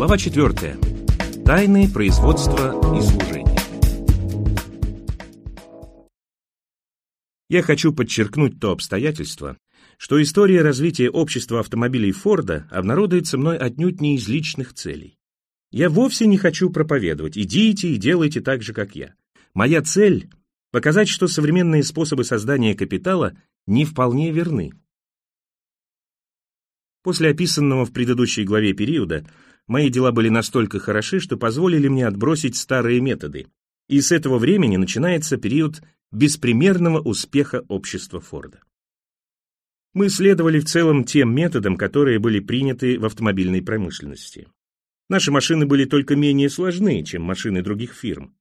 Глава 4. Тайны производства и служения. Я хочу подчеркнуть то обстоятельство, что история развития общества автомобилей Форда обнародуется мной отнюдь не из личных целей. Я вовсе не хочу проповедовать «идите и делайте так же, как я». Моя цель – показать, что современные способы создания капитала не вполне верны. После описанного в предыдущей главе периода мои дела были настолько хороши, что позволили мне отбросить старые методы, и с этого времени начинается период беспримерного успеха общества Форда. Мы следовали в целом тем методам, которые были приняты в автомобильной промышленности. Наши машины были только менее сложны, чем машины других фирм.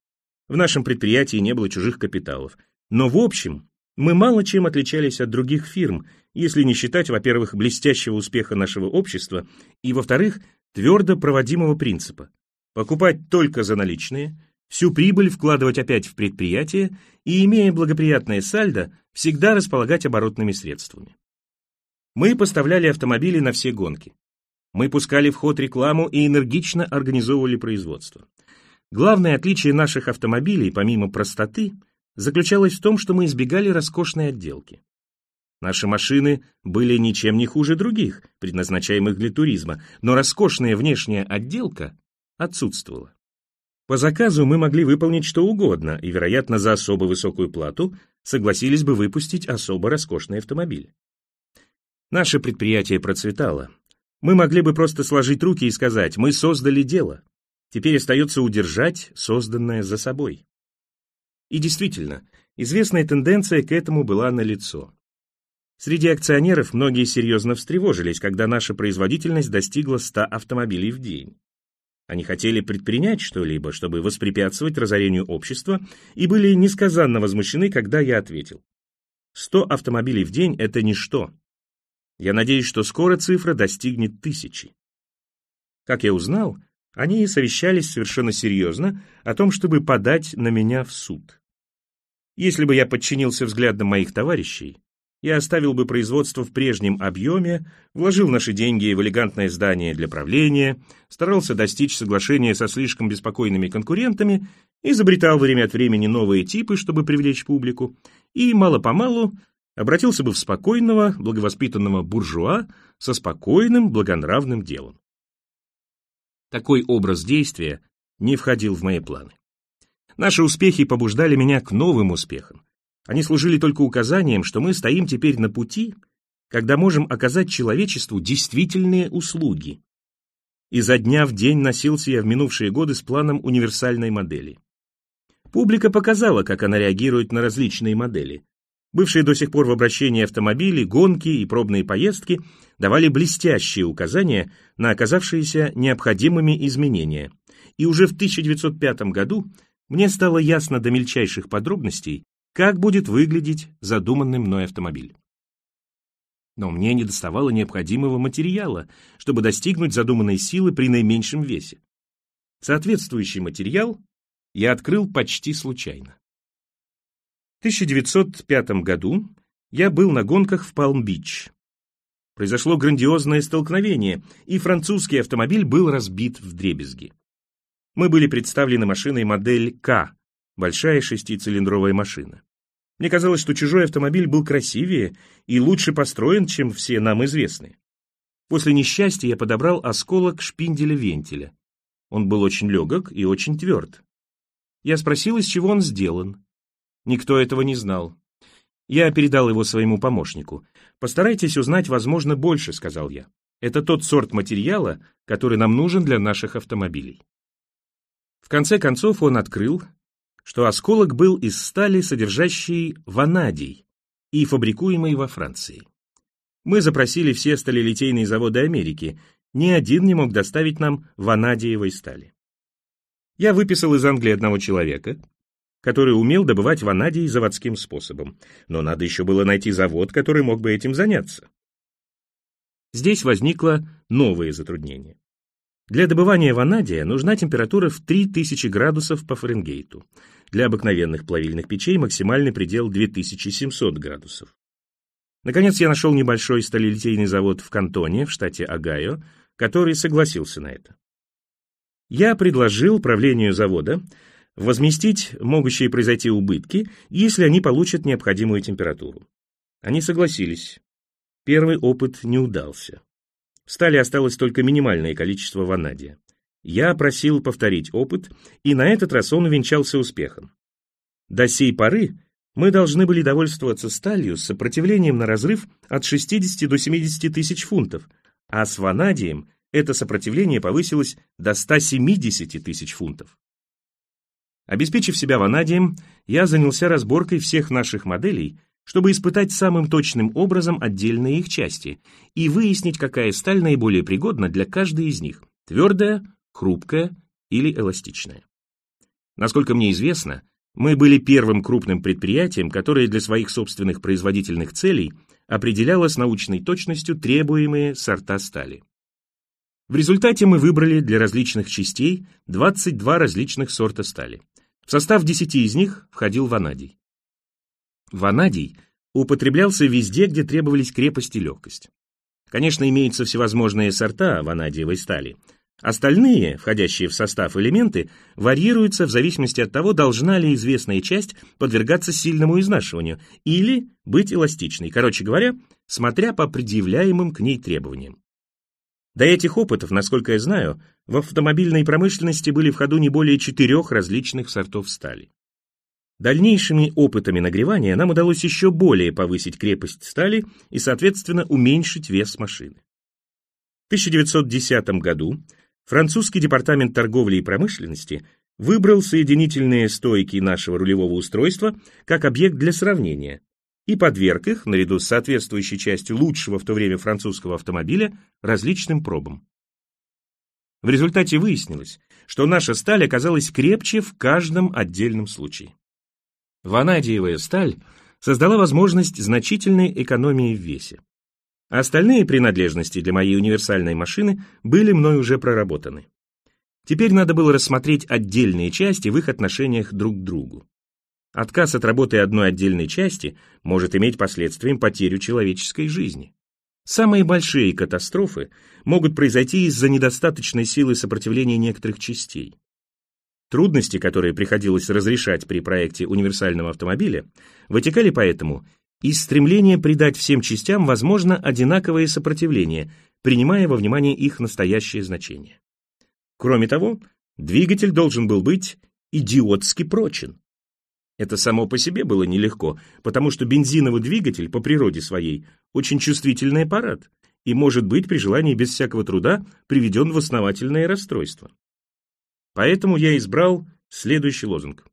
В нашем предприятии не было чужих капиталов. Но в общем, мы мало чем отличались от других фирм, если не считать, во-первых, блестящего успеха нашего общества, и, во-вторых, твердо проводимого принципа – покупать только за наличные, всю прибыль вкладывать опять в предприятие и, имея благоприятное сальдо, всегда располагать оборотными средствами. Мы поставляли автомобили на все гонки. Мы пускали в ход рекламу и энергично организовывали производство. Главное отличие наших автомобилей, помимо простоты – заключалась в том, что мы избегали роскошной отделки. Наши машины были ничем не хуже других, предназначаемых для туризма, но роскошная внешняя отделка отсутствовала. По заказу мы могли выполнить что угодно и, вероятно, за особо высокую плату согласились бы выпустить особо роскошный автомобиль. Наше предприятие процветало. Мы могли бы просто сложить руки и сказать «мы создали дело». Теперь остается удержать созданное за собой. И действительно, известная тенденция к этому была налицо. Среди акционеров многие серьезно встревожились, когда наша производительность достигла 100 автомобилей в день. Они хотели предпринять что-либо, чтобы воспрепятствовать разорению общества, и были несказанно возмущены, когда я ответил. 100 автомобилей в день – это ничто. Я надеюсь, что скоро цифра достигнет тысячи. Как я узнал, они совещались совершенно серьезно о том, чтобы подать на меня в суд. Если бы я подчинился взглядам моих товарищей, я оставил бы производство в прежнем объеме, вложил наши деньги в элегантное здание для правления, старался достичь соглашения со слишком беспокойными конкурентами, изобретал время от времени новые типы, чтобы привлечь публику, и мало-помалу обратился бы в спокойного, благовоспитанного буржуа со спокойным, благонравным делом. Такой образ действия не входил в мои планы. Наши успехи побуждали меня к новым успехам. Они служили только указанием, что мы стоим теперь на пути, когда можем оказать человечеству действительные услуги. Изо дня в день носился я в минувшие годы с планом универсальной модели. Публика показала, как она реагирует на различные модели. Бывшие до сих пор в обращении автомобили, гонки и пробные поездки давали блестящие указания на оказавшиеся необходимыми изменения. И уже в 1905 году мне стало ясно до мельчайших подробностей, как будет выглядеть задуманный мной автомобиль. Но мне не доставало необходимого материала, чтобы достигнуть задуманной силы при наименьшем весе. Соответствующий материал я открыл почти случайно. В 1905 году я был на гонках в Палм-Бич. Произошло грандиозное столкновение, и французский автомобиль был разбит в дребезги. Мы были представлены машиной модель К, большая шестицилиндровая машина. Мне казалось, что чужой автомобиль был красивее и лучше построен, чем все нам известные. После несчастья я подобрал осколок шпинделя вентиля. Он был очень легок и очень тверд. Я спросил, из чего он сделан. Никто этого не знал. Я передал его своему помощнику. «Постарайтесь узнать, возможно, больше», — сказал я. «Это тот сорт материала, который нам нужен для наших автомобилей». В конце концов он открыл, что осколок был из стали, содержащей ванадий и фабрикуемой во Франции. Мы запросили все сталелитейные заводы Америки, ни один не мог доставить нам ванадиевой стали. Я выписал из Англии одного человека, который умел добывать ванадий заводским способом, но надо еще было найти завод, который мог бы этим заняться. Здесь возникло новое затруднение. Для добывания ванадия нужна температура в 3000 градусов по Фаренгейту. Для обыкновенных плавильных печей максимальный предел 2700 градусов. Наконец я нашел небольшой сталелитейный завод в Кантоне, в штате Огайо, который согласился на это. я предложил правлению завода возместить могущие произойти убытки, если они получат необходимую температуру. Они согласились. Первый опыт не удался. В стали осталось только минимальное количество ванадия. Я просил повторить опыт, и на этот раз он увенчался успехом. До сей поры мы должны были довольствоваться сталью с сопротивлением на разрыв от 60 до 70 тысяч фунтов, а с ванадием это сопротивление повысилось до 170 тысяч фунтов. Обеспечив себя ванадием, я занялся разборкой всех наших моделей, чтобы испытать самым точным образом отдельные их части и выяснить, какая сталь наиболее пригодна для каждой из них – твердая, хрупкая или эластичная. Насколько мне известно, мы были первым крупным предприятием, которое для своих собственных производительных целей определяло с научной точностью требуемые сорта стали. В результате мы выбрали для различных частей 22 различных сорта стали. В состав 10 из них входил ванадий. Ванадий употреблялся везде, где требовались крепость и легкость. Конечно, имеются всевозможные сорта ванадиевой стали – Остальные, входящие в состав элементы, варьируются в зависимости от того, должна ли известная часть подвергаться сильному изнашиванию или быть эластичной, короче говоря, смотря по предъявляемым к ней требованиям. До этих опытов, насколько я знаю, в автомобильной промышленности были в ходу не более четырех различных сортов стали. Дальнейшими опытами нагревания нам удалось еще более повысить крепость стали и, соответственно, уменьшить вес машины. В 1910 году французский департамент торговли и промышленности выбрал соединительные стойки нашего рулевого устройства как объект для сравнения и подверг их, наряду с соответствующей частью лучшего в то время французского автомобиля, различным пробам. В результате выяснилось, что наша сталь оказалась крепче в каждом отдельном случае. Ванадиевая сталь создала возможность значительной экономии в весе. Остальные принадлежности для моей универсальной машины были мной уже проработаны. Теперь надо было рассмотреть отдельные части в их отношениях друг к другу. Отказ от работы одной отдельной части может иметь последствием потерю человеческой жизни. Самые большие катастрофы могут произойти из-за недостаточной силы сопротивления некоторых частей. Трудности, которые приходилось разрешать при проекте универсального автомобиля, вытекали поэтому из стремления придать всем частям, возможно, одинаковое сопротивление, принимая во внимание их настоящее значение. Кроме того, двигатель должен был быть идиотски прочен. Это само по себе было нелегко, потому что бензиновый двигатель по природе своей очень чувствительный аппарат и может быть при желании без всякого труда приведен в основательное расстройство. Поэтому я избрал следующий лозунг.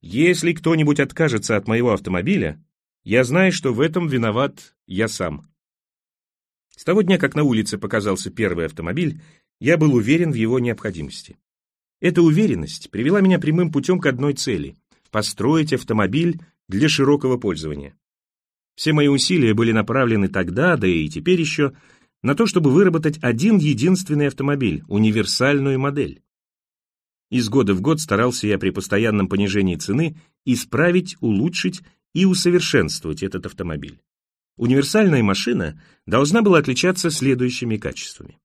Если кто-нибудь откажется от моего автомобиля, я знаю, что в этом виноват я сам. С того дня, как на улице показался первый автомобиль, я был уверен в его необходимости. Эта уверенность привела меня прямым путем к одной цели – построить автомобиль для широкого пользования. Все мои усилия были направлены тогда, да и теперь еще, на то, чтобы выработать один единственный автомобиль, универсальную модель. Из года в год старался я при постоянном понижении цены исправить, улучшить и усовершенствовать этот автомобиль. Универсальная машина должна была отличаться следующими качествами.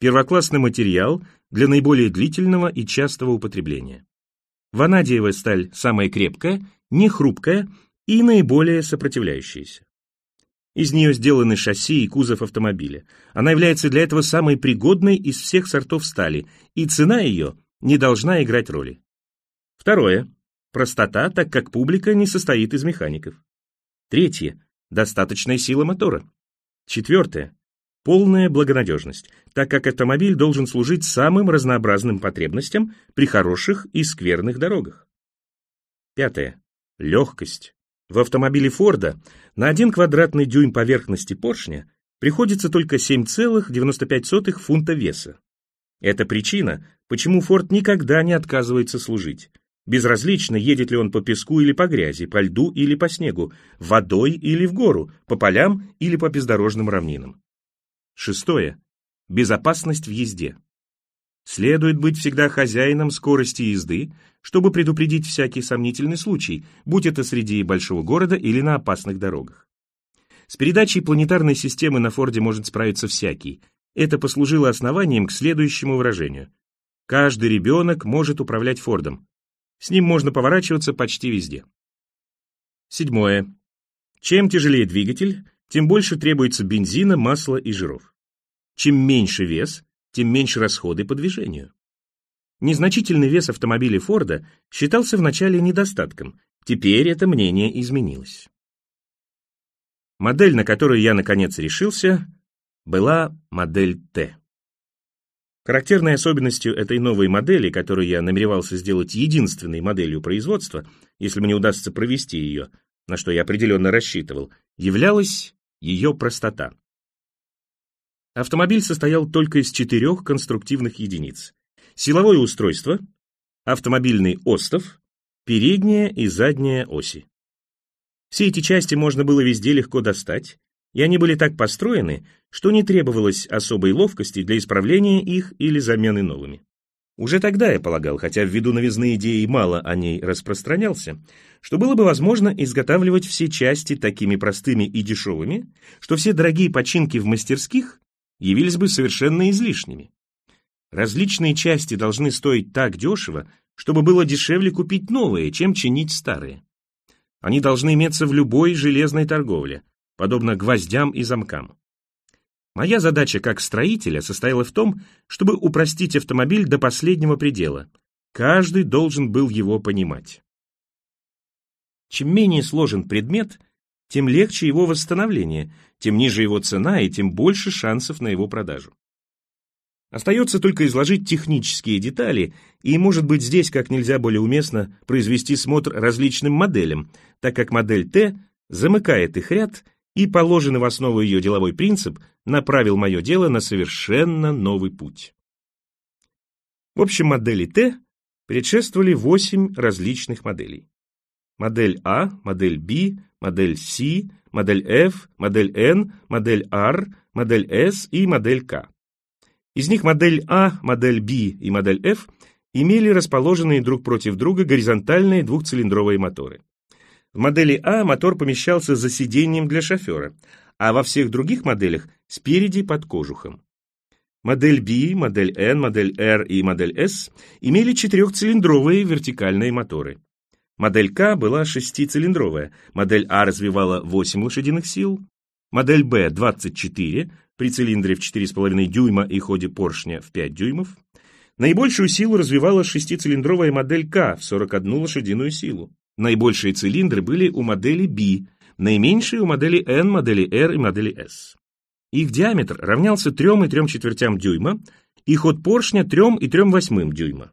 Первоклассный материал для наиболее длительного и частого употребления. Ванадиевая сталь самая крепкая, не хрупкая и наиболее сопротивляющаяся. Из нее сделаны шасси и кузов автомобиля. Она является для этого самой пригодной из всех сортов стали, и цена ее не должна играть роли. Второе. Простота, так как публика не состоит из механиков. Третье. Достаточная сила мотора. Четвертое. Полная благонадежность, так как автомобиль должен служить самым разнообразным потребностям при хороших и скверных дорогах. Пятое. Легкость. В автомобиле Форда на один квадратный дюйм поверхности поршня приходится только 7,95 фунта веса. Это причина, почему Форд никогда не отказывается служить. Безразлично, едет ли он по песку или по грязи, по льду или по снегу, водой или в гору, по полям или по бездорожным равнинам. Шестое. Безопасность в езде. Следует быть всегда хозяином скорости езды, чтобы предупредить всякий сомнительный случай, будь это среди большого города или на опасных дорогах. С передачей планетарной системы на Форде может справиться всякий. Это послужило основанием к следующему выражению. Каждый ребенок может управлять Фордом. С ним можно поворачиваться почти везде. Седьмое. Чем тяжелее двигатель, тем больше требуется бензина, масла и жиров. Чем меньше вес, тем меньше расходы по движению. Незначительный вес автомобиля Форда считался вначале недостатком, теперь это мнение изменилось. Модель, на которую я наконец решился, была модель Т. Характерной особенностью этой новой модели, которую я намеревался сделать единственной моделью производства, если мне удастся провести ее, на что я определенно рассчитывал, являлась ее простота. Автомобиль состоял только из четырех конструктивных единиц. Силовое устройство, автомобильный остов, передняя и задняя оси. Все эти части можно было везде легко достать, и они были так построены, что не требовалось особой ловкости для исправления их или замены новыми. Уже тогда я полагал, хотя ввиду новизны идеи мало о ней распространялся, что было бы возможно изготавливать все части такими простыми и дешевыми, что все дорогие починки в мастерских явились бы совершенно излишними. Различные части должны стоить так дешево, чтобы было дешевле купить новые, чем чинить старые. Они должны иметься в любой железной торговле, подобно гвоздям и замкам. Моя задача как строителя состояла в том, чтобы упростить автомобиль до последнего предела. Каждый должен был его понимать. Чем менее сложен предмет, тем легче его восстановление, тем ниже его цена и тем больше шансов на его продажу. Остается только изложить технические детали, и, может быть, здесь как нельзя более уместно произвести смотр различным моделям, так как модель Т замыкает их ряд и положенный в основу ее деловой принцип направил мое дело на совершенно новый путь. В общем, модели Т предшествовали восемь различных моделей. Модель А, модель B, модель C, модель F, модель N, модель R, модель S и модель K. Из них модель А, модель B и модель F имели расположенные друг против друга горизонтальные двухцилиндровые моторы. В модели А мотор помещался за сиденьем для шофера, а во всех других моделях спереди под кожухом. Модель B, модель N, модель R и модель S имели четырехцилиндровые вертикальные моторы. Модель К была шестицилиндровая, модель А развивала 8 лошадиных сил, модель Б 24 при цилиндре в 4,5 дюйма и ходе поршня в 5 дюймов. Наибольшую силу развивала шестицилиндровая модель К в 41 лошадиную силу. Наибольшие цилиндры были у модели B, наименьшие у модели N, модели R и модели S. Их диаметр равнялся 3 и 3 четвертям дюйма, и ход поршня 3 и 3 восьмым дюйма.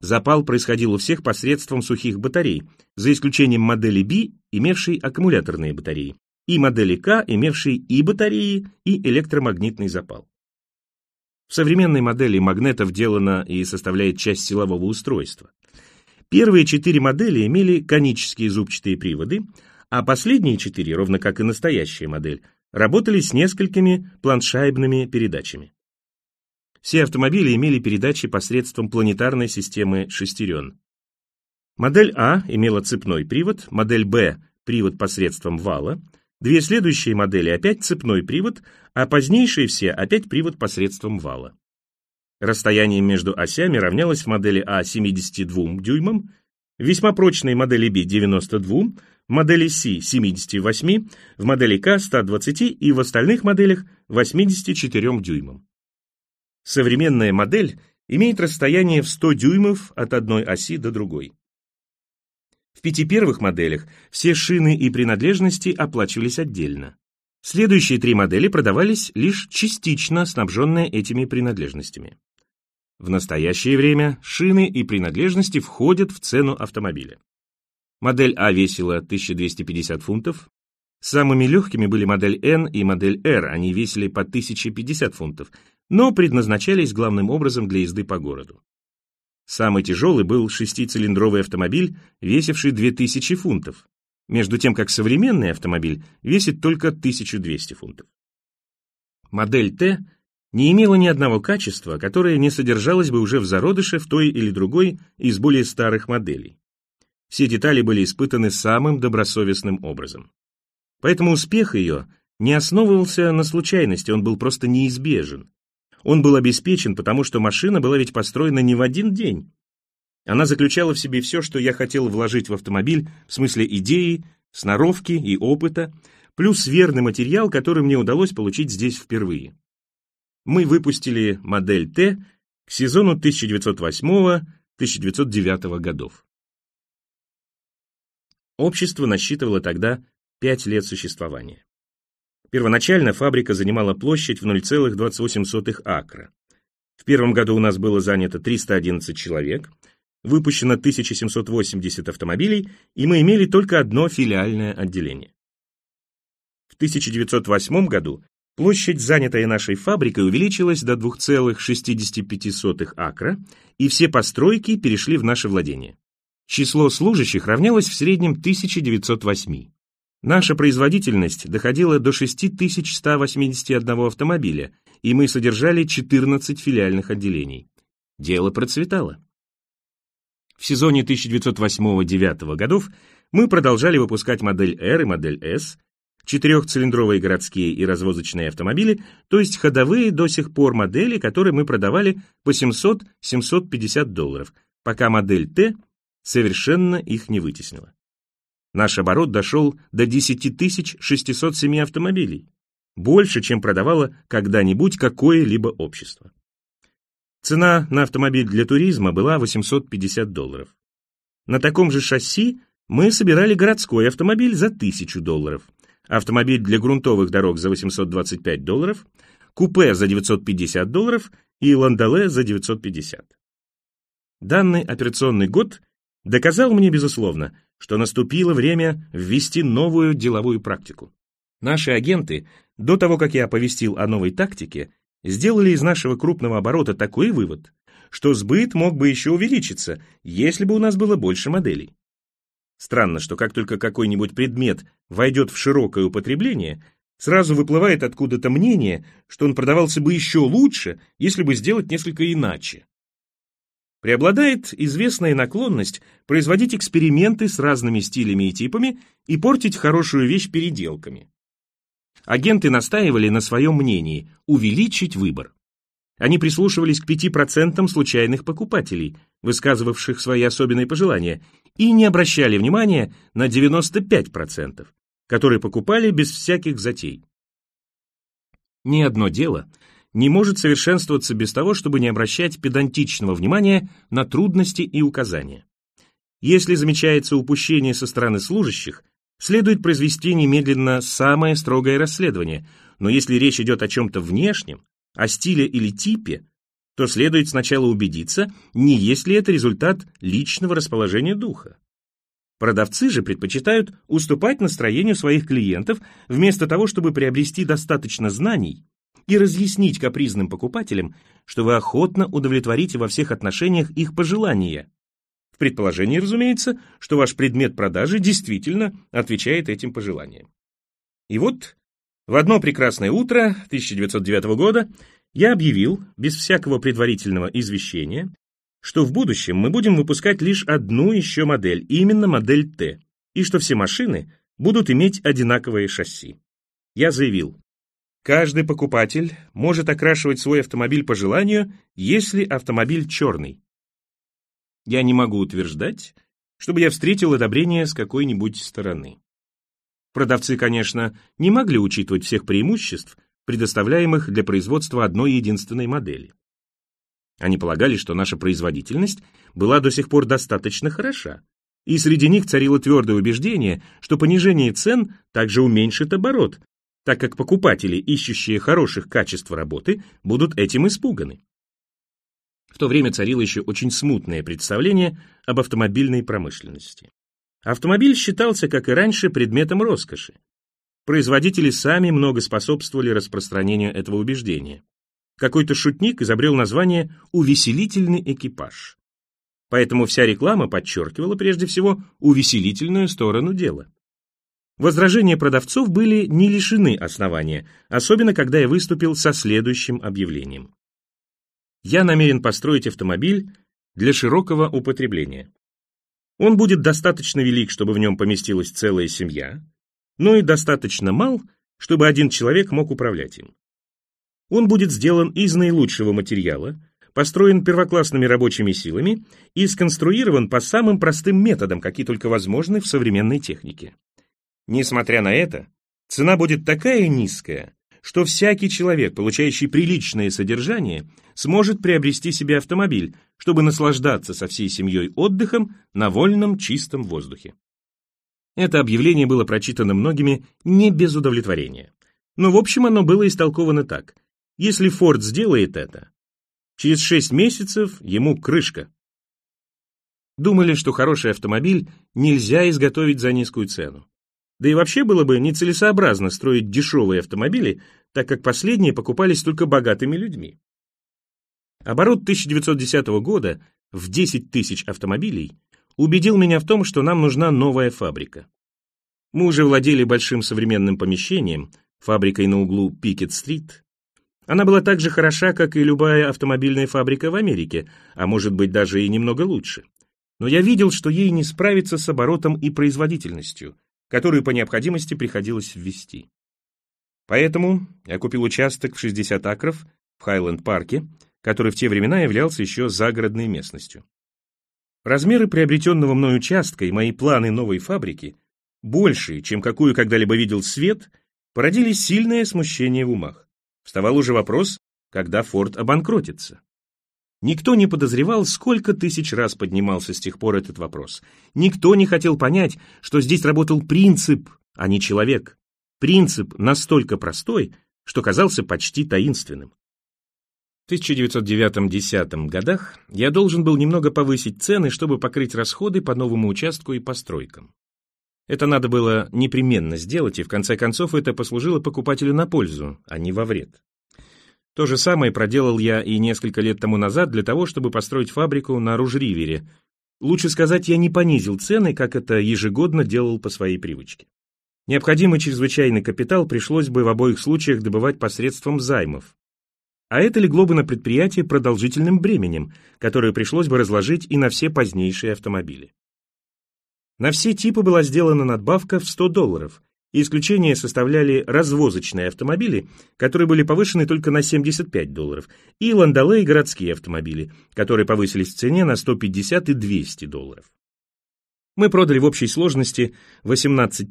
Запал происходил у всех посредством сухих батарей, за исключением модели B, имевшей аккумуляторные батареи, и модели K, имевшей и батареи, и электромагнитный запал. В современной модели магнета вделана и составляет часть силового устройства. Первые четыре модели имели конические зубчатые приводы, а последние четыре, ровно как и настоящая модель, работали с несколькими планшайбными передачами. Все автомобили имели передачи посредством планетарной системы шестерен. Модель А имела цепной привод, модель Б – привод посредством вала, две следующие модели опять цепной привод, а позднейшие все опять привод посредством вала. Расстояние между осями равнялось в модели А 72 дюймам, весьма прочной модели B 92, в модели C 78, в модели К 120 и в остальных моделях 84 дюймам. Современная модель имеет расстояние в 100 дюймов от одной оси до другой. В пяти первых моделях все шины и принадлежности оплачивались отдельно. Следующие три модели продавались лишь частично снабженные этими принадлежностями. В настоящее время шины и принадлежности входят в цену автомобиля. Модель А весила 1250 фунтов. Самыми легкими были модель N и модель R, они весили по 1050 фунтов, но предназначались главным образом для езды по городу. Самый тяжелый был шестицилиндровый автомобиль, весивший 2000 фунтов, между тем как современный автомобиль весит только 1200 фунтов. Модель Т не имела ни одного качества, которое не содержалось бы уже в зародыше в той или другой из более старых моделей. Все детали были испытаны самым добросовестным образом. Поэтому успех ее не основывался на случайности, он был просто неизбежен. Он был обеспечен, потому что машина была ведь построена не в один день. Она заключала в себе все, что я хотел вложить в автомобиль, в смысле идеи, сноровки и опыта, плюс верный материал, который мне удалось получить здесь впервые. Мы выпустили модель Т к сезону 1908-1909 годов. Общество насчитывало тогда 5 лет существования. Первоначально фабрика занимала площадь в 0,28 акра. В первом году у нас было занято 311 человек, выпущено 1780 автомобилей, и мы имели только одно филиальное отделение. В 1908 году площадь, занятая нашей фабрикой, увеличилась до 2,65 акра, и все постройки перешли в наше владение. Число служащих равнялось в среднем 1908. Наша производительность доходила до 6181 автомобиля, и мы содержали 14 филиальных отделений. Дело процветало. В сезоне 1908-1909 годов мы продолжали выпускать модель R и модель S, четырехцилиндровые городские и развозочные автомобили, то есть ходовые до сих пор модели, которые мы продавали по 700-750 долларов, пока модель T совершенно их не вытеснила. Наш оборот дошел до 10 607 автомобилей, больше, чем продавало когда-нибудь какое-либо общество. Цена на автомобиль для туризма была 850 долларов. На таком же шасси мы собирали городской автомобиль за 1000 долларов, автомобиль для грунтовых дорог за 825 долларов, купе за 950 долларов и ландоле за 950. Данный операционный год доказал мне, безусловно, что наступило время ввести новую деловую практику. Наши агенты, до того, как я оповестил о новой тактике, сделали из нашего крупного оборота такой вывод, что сбыт мог бы еще увеличиться, если бы у нас было больше моделей. Странно, что как только какой-нибудь предмет войдет в широкое употребление, сразу выплывает откуда-то мнение, что он продавался бы еще лучше, если бы сделать несколько иначе. Преобладает известная наклонность производить эксперименты с разными стилями и типами и портить хорошую вещь переделками. Агенты настаивали на своем мнении – увеличить выбор. Они прислушивались к 5% случайных покупателей, высказывавших свои особенные пожелания, и не обращали внимания на 95%, которые покупали без всяких затей. Ни одно дело не может совершенствоваться без того, чтобы не обращать педантичного внимания на трудности и указания. Если замечается упущение со стороны служащих, следует произвести немедленно самое строгое расследование, но если речь идет о чем-то внешнем, о стиле или типе, то следует сначала убедиться, не есть ли это результат личного расположения духа. Продавцы же предпочитают уступать настроению своих клиентов вместо того, чтобы приобрести достаточно знаний и разъяснить капризным покупателям, что вы охотно удовлетворите во всех отношениях их пожелания. В предположении, разумеется, что ваш предмет продажи действительно отвечает этим пожеланиям. И вот в одно прекрасное утро 1909 года я объявил, без всякого предварительного извещения, что в будущем мы будем выпускать лишь одну еще модель, именно модель Т, и что все машины будут иметь одинаковые шасси. Я заявил, Каждый покупатель может окрашивать свой автомобиль по желанию, если автомобиль черный. Я не могу утверждать, чтобы я встретил одобрение с какой-нибудь стороны. Продавцы, конечно, не могли учитывать всех преимуществ, предоставляемых для производства одной единственной модели. Они полагали, что наша производительность была до сих пор достаточно хороша, и среди них царило твердое убеждение, что понижение цен также уменьшит оборот, так как покупатели, ищущие хороших качеств работы, будут этим испуганы. В то время царило еще очень смутное представление об автомобильной промышленности. Автомобиль считался, как и раньше, предметом роскоши. Производители сами много способствовали распространению этого убеждения. Какой-то шутник изобрел название «увеселительный экипаж». Поэтому вся реклама подчеркивала прежде всего увеселительную сторону дела. Возражения продавцов были не лишены основания, особенно когда я выступил со следующим объявлением. Я намерен построить автомобиль для широкого употребления. Он будет достаточно велик, чтобы в нем поместилась целая семья, но и достаточно мал, чтобы один человек мог управлять им. Он будет сделан из наилучшего материала, построен первоклассными рабочими силами и сконструирован по самым простым методам, какие только возможны в современной технике. Несмотря на это, цена будет такая низкая, что всякий человек, получающий приличное содержание, сможет приобрести себе автомобиль, чтобы наслаждаться со всей семьей отдыхом на вольном чистом воздухе. Это объявление было прочитано многими не без удовлетворения. Но в общем оно было истолковано так. Если Форд сделает это, через 6 месяцев ему крышка. Думали, что хороший автомобиль нельзя изготовить за низкую цену. Да и вообще было бы нецелесообразно строить дешевые автомобили, так как последние покупались только богатыми людьми. Оборот 1910 года в 10 тысяч автомобилей убедил меня в том, что нам нужна новая фабрика. Мы уже владели большим современным помещением, фабрикой на углу Пикет-стрит. Она была так же хороша, как и любая автомобильная фабрика в Америке, а может быть даже и немного лучше. Но я видел, что ей не справиться с оборотом и производительностью, которую по необходимости приходилось ввести. Поэтому я купил участок в 60 акров в Хайленд-парке, который в те времена являлся еще загородной местностью. Размеры приобретенного мной участка и мои планы новой фабрики, большие, чем какую когда-либо видел свет, породили сильное смущение в умах. Вставал уже вопрос, когда Форд обанкротится. Никто не подозревал, сколько тысяч раз поднимался с тех пор этот вопрос. Никто не хотел понять, что здесь работал принцип, а не человек. Принцип настолько простой, что казался почти таинственным. В 1909-10 годах я должен был немного повысить цены, чтобы покрыть расходы по новому участку и постройкам. Это надо было непременно сделать, и в конце концов это послужило покупателю на пользу, а не во вред. То же самое проделал я и несколько лет тому назад для того, чтобы построить фабрику на Руж-Ривере. Лучше сказать, я не понизил цены, как это ежегодно делал по своей привычке. Необходимый чрезвычайный капитал пришлось бы в обоих случаях добывать посредством займов. А это легло бы на предприятие продолжительным бременем, которое пришлось бы разложить и на все позднейшие автомобили. На все типы была сделана надбавка в 100 долларов, и исключение составляли развозочные автомобили, которые были повышены только на 75 долларов, и ландоле и городские автомобили, которые повысились в цене на 150 и 200 долларов мы продали в общей сложности 18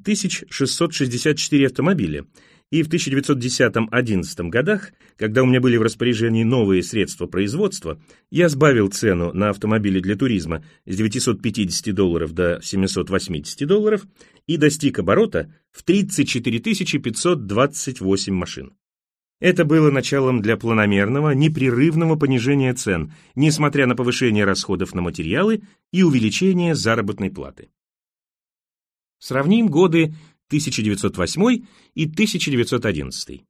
664 автомобиля, и в 1910-11 годах, когда у меня были в распоряжении новые средства производства, я сбавил цену на автомобили для туризма с 950 долларов до 780 долларов и достиг оборота в 34 528 машин. Это было началом для планомерного, непрерывного понижения цен, несмотря на повышение расходов на материалы и увеличение заработной платы. Сравним годы 1908 и 1911.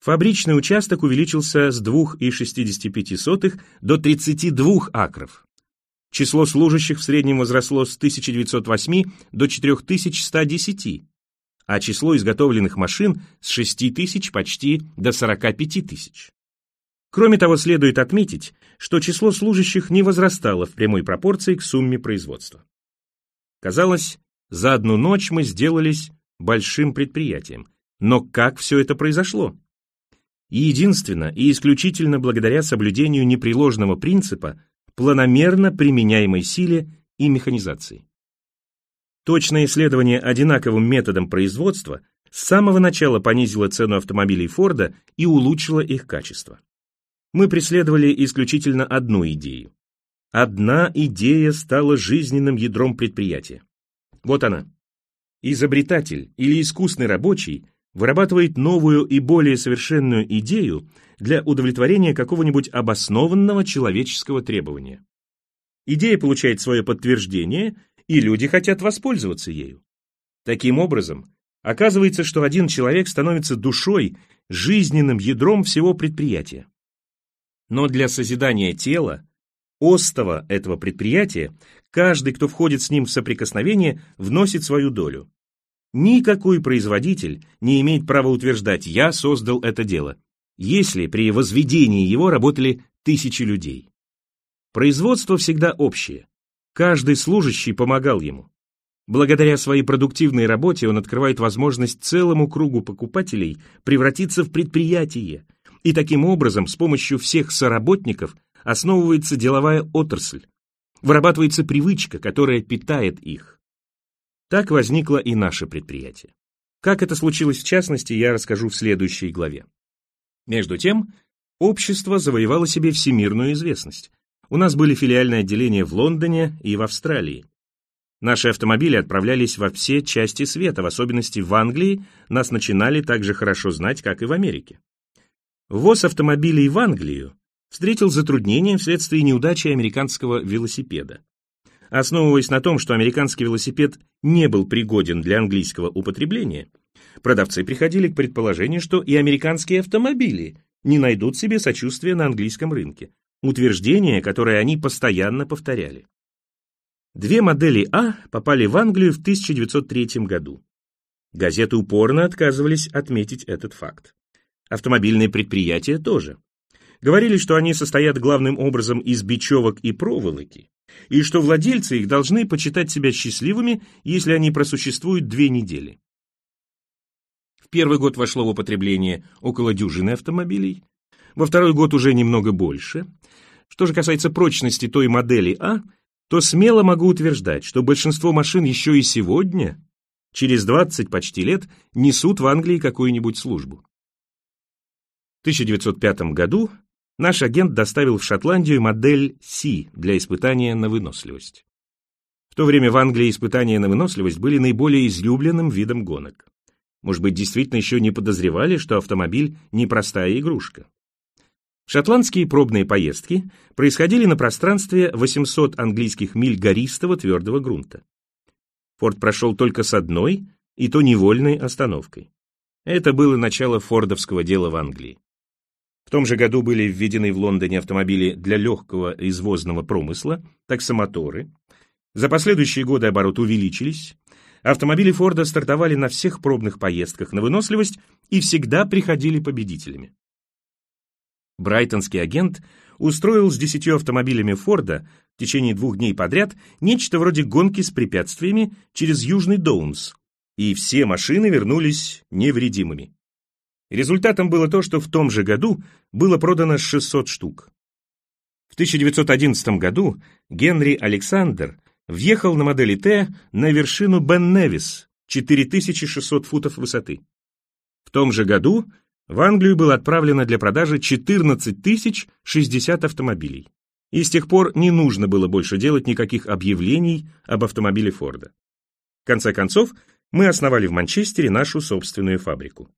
Фабричный участок увеличился с 2,65 до 32 акров. Число служащих в среднем возросло с 1908 до 4110, а число изготовленных машин с 6 тысяч почти до 45 тысяч. Кроме того, следует отметить, что число служащих не возрастало в прямой пропорции к сумме производства. Казалось, за одну ночь мы сделались большим предприятием. Но как все это произошло? единственно и исключительно благодаря соблюдению непреложного принципа планомерно применяемой силе и механизации. Точное исследование одинаковым методом производства с самого начала понизило цену автомобилей Форда и улучшило их качество. Мы преследовали исключительно одну идею. Одна идея стала жизненным ядром предприятия. Вот она. Изобретатель или искусный рабочий вырабатывает новую и более совершенную идею для удовлетворения какого-нибудь обоснованного человеческого требования. Идея получает свое подтверждение и люди хотят воспользоваться ею. Таким образом, оказывается, что один человек становится душой, жизненным ядром всего предприятия. Но для созидания тела, остова этого предприятия, каждый, кто входит с ним в соприкосновение, вносит свою долю. Никакой производитель не имеет права утверждать «я создал это дело», если при возведении его работали тысячи людей. Производство всегда общее. Каждый служащий помогал ему. Благодаря своей продуктивной работе он открывает возможность целому кругу покупателей превратиться в предприятие, И таким образом, с помощью всех соработников, основывается деловая отрасль, вырабатывается привычка, которая питает их. Так возникло и наше предприятие. Как это случилось в частности, я расскажу в следующей главе. Между тем, общество завоевало себе всемирную известность. У нас были филиальные отделения в Лондоне и в Австралии. Наши автомобили отправлялись во все части света, в особенности в Англии, нас начинали так же хорошо знать, как и в Америке. Ввоз автомобилей в Англию встретил затруднения вследствие неудачи американского велосипеда. Основываясь на том, что американский велосипед не был пригоден для английского употребления, продавцы приходили к предположению, что и американские автомобили не найдут себе сочувствия на английском рынке, утверждение, которое они постоянно повторяли. Две модели А попали в Англию в 1903 году. Газеты упорно отказывались отметить этот факт. Автомобильные предприятия тоже. Говорили, что они состоят главным образом из бечевок и проволоки, и что владельцы их должны почитать себя счастливыми, если они просуществуют две недели. В первый год вошло в употребление около дюжины автомобилей, во второй год уже немного больше. Что же касается прочности той модели А, то смело могу утверждать, что большинство машин еще и сегодня, через 20 почти лет, несут в Англии какую-нибудь службу. В 1905 году наш агент доставил в Шотландию модель C для испытания на выносливость. В то время в Англии испытания на выносливость были наиболее излюбленным видом гонок. Может быть, действительно еще не подозревали, что автомобиль – непростая игрушка. Шотландские пробные поездки происходили на пространстве 800 английских миль гористого твердого грунта. Форд прошел только с одной, и то невольной остановкой. Это было начало фордовского дела в Англии. В том же году были введены в Лондоне автомобили для легкого извозного промысла, таксомоторы. За последующие годы оборот увеличились. Автомобили Форда стартовали на всех пробных поездках на выносливость и всегда приходили победителями. Брайтонский агент устроил с десятью автомобилями Форда в течение двух дней подряд нечто вроде гонки с препятствиями через Южный Доунс, и все машины вернулись невредимыми. Результатом было то, что в том же году было продано 600 штук. В 1911 году Генри Александр въехал на модели Т на вершину Бен-Невис, 4600 футов высоты. В том же году в Англию было отправлено для продажи 14 тысяч 60 автомобилей. И с тех пор не нужно было больше делать никаких объявлений об автомобиле Форда. В конце концов, мы основали в Манчестере нашу собственную фабрику.